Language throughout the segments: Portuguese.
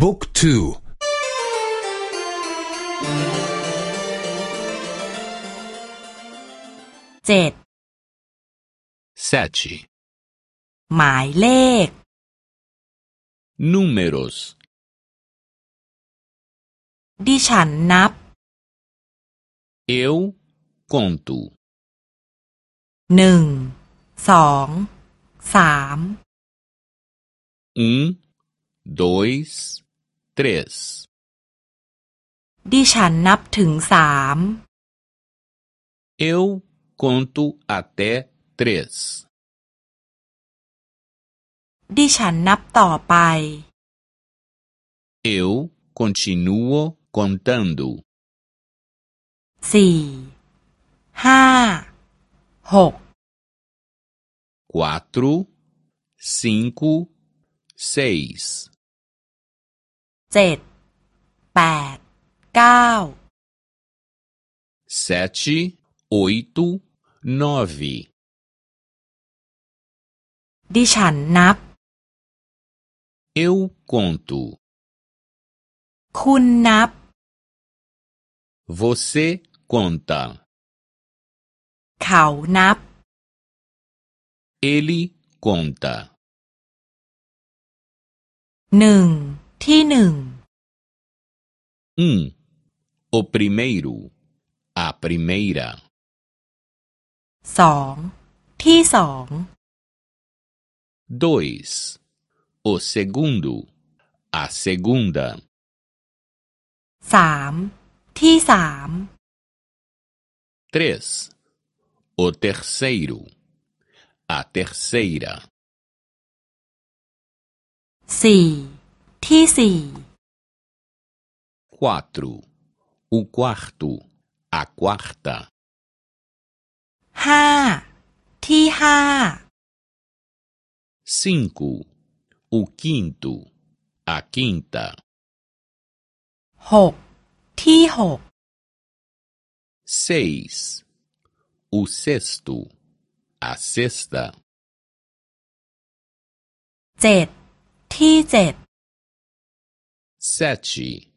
บุ๊กทูเจ็ด sete, หมายเลข números, ดิฉันนับ eu conto, หนึ่งสองสาม um, dois, três, ดิฉันนับถึงสาม eu conto até três, ดิฉันนับต่อไป eu continuo contando, สี่ ห้า หก quatro, cinco, seis, เจ็ด แปด เก้า sete, oito, nove, ดิฉันนับ eu conto, คุณนับ você conta, เขานับ ele conta. หนึ่ง ที่หนึ่ง Um, o primeiro, a primeira. สอง ที่สอง Dois, o segundo, a segunda. สาม ที่สาม Três, o terceiro, a terceira. สี่ ที่สี่ Quatro, o quarto, a quarta. ห้า ที่ห้า Cinco, o quinto, a quinta. หก ที่หก Seis, o sexto, a sexta. เจ็ด ที่เจ็ด Sete.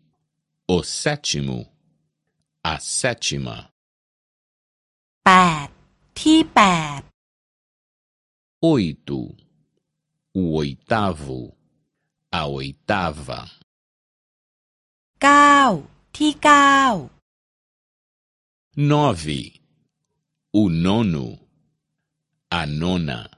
O sétimo. A sétima. Oito. O oitavo. A oitava. Nove. O nono. A nona.